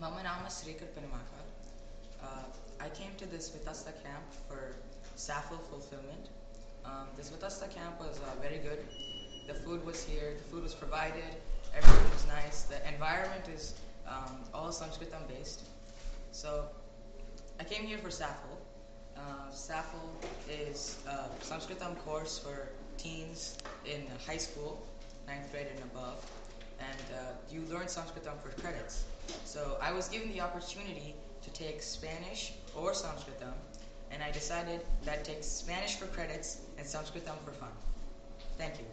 Mama Nama Srikar Penamaka. Uh, I came to this Vitasta camp for SAFL fulfillment. Um, this Vitasta camp was uh, very good. The food was here, the food was provided, everything was nice. The environment is um, all Sanskritam based. So I came here for SAFL. Uh, is a Sanskritam course for teens in high school, ninth grade and above, you learn Sanskritam for credits. So I was given the opportunity to take Spanish or Sanskritam, and I decided that I'd take Spanish for credits and Sanskritam for fun. Thank you.